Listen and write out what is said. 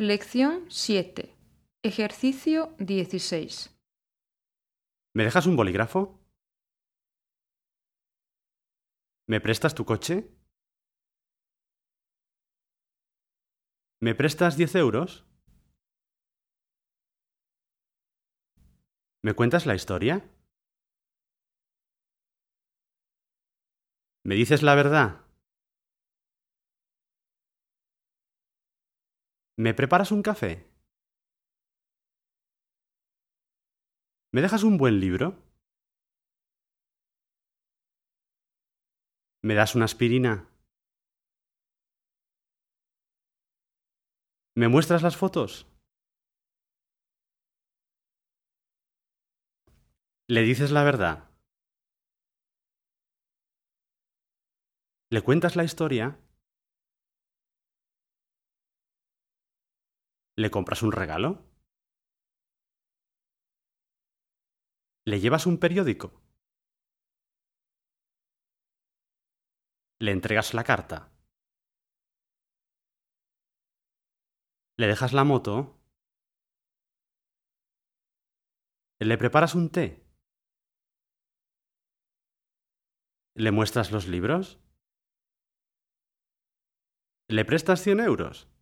Lección 7. Ejercicio 16. ¿Me dejas un bolígrafo? ¿Me prestas tu coche? ¿Me prestas 10 euros? ¿Me cuentas la historia? ¿Me dices la verdad? ¿Me preparas un café? ¿Me dejas un buen libro? ¿Me das una aspirina? ¿Me muestras las fotos? ¿Le dices la verdad? ¿Le cuentas la historia? ¿Le compras un regalo? ¿Le llevas un periódico? ¿Le entregas la carta? ¿Le dejas la moto? ¿Le preparas un té? ¿Le muestras los libros? ¿Le prestas 100 euros?